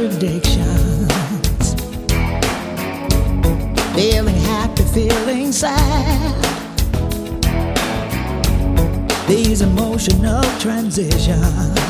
contradictions. Feeling happy, feeling sad. These emotional transitions.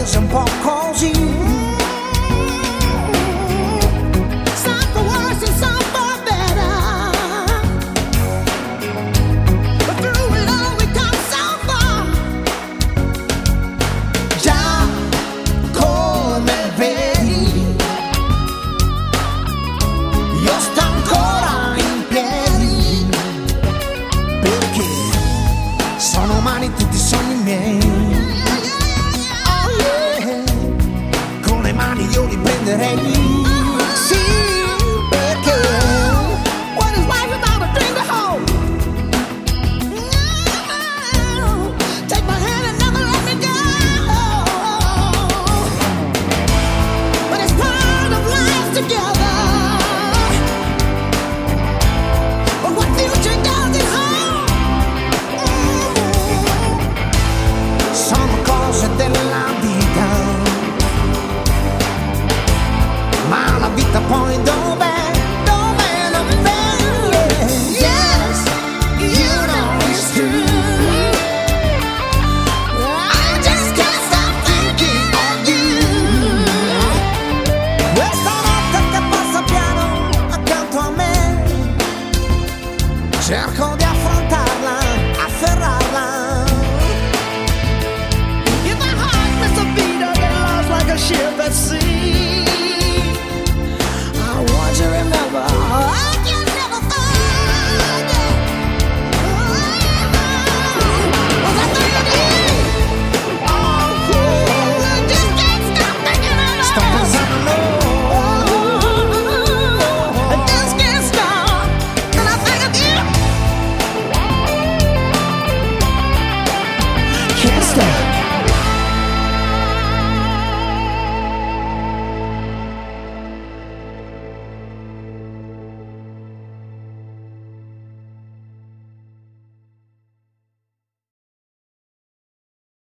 prese un po' così Some for worse and some for better. But through come so già come vedi io sto ancora in piedi perché sono umani tutti i sogni miei